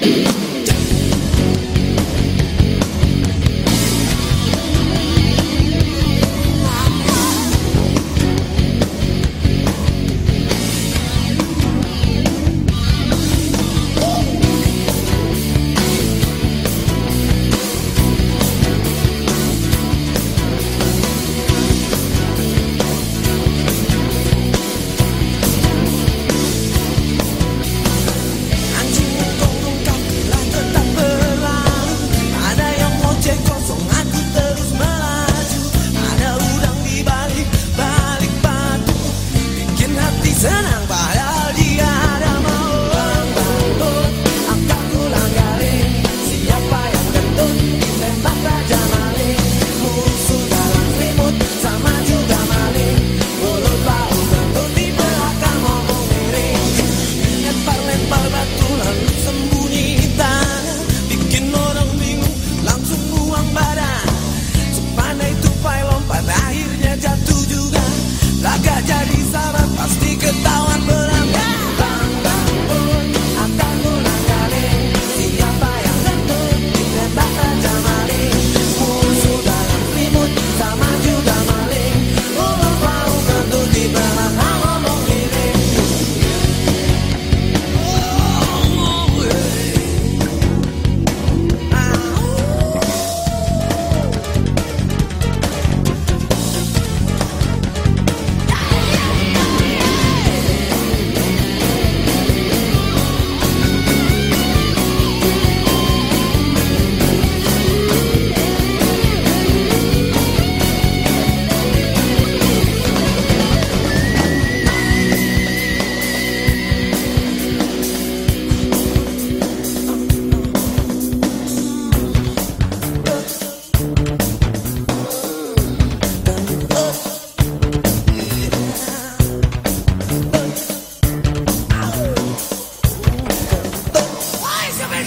you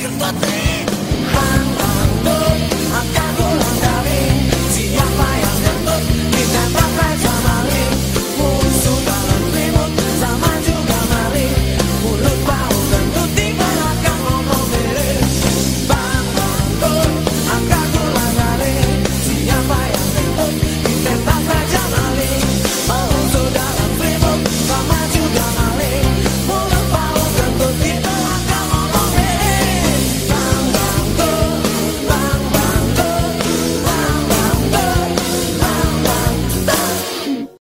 Reírte a ti.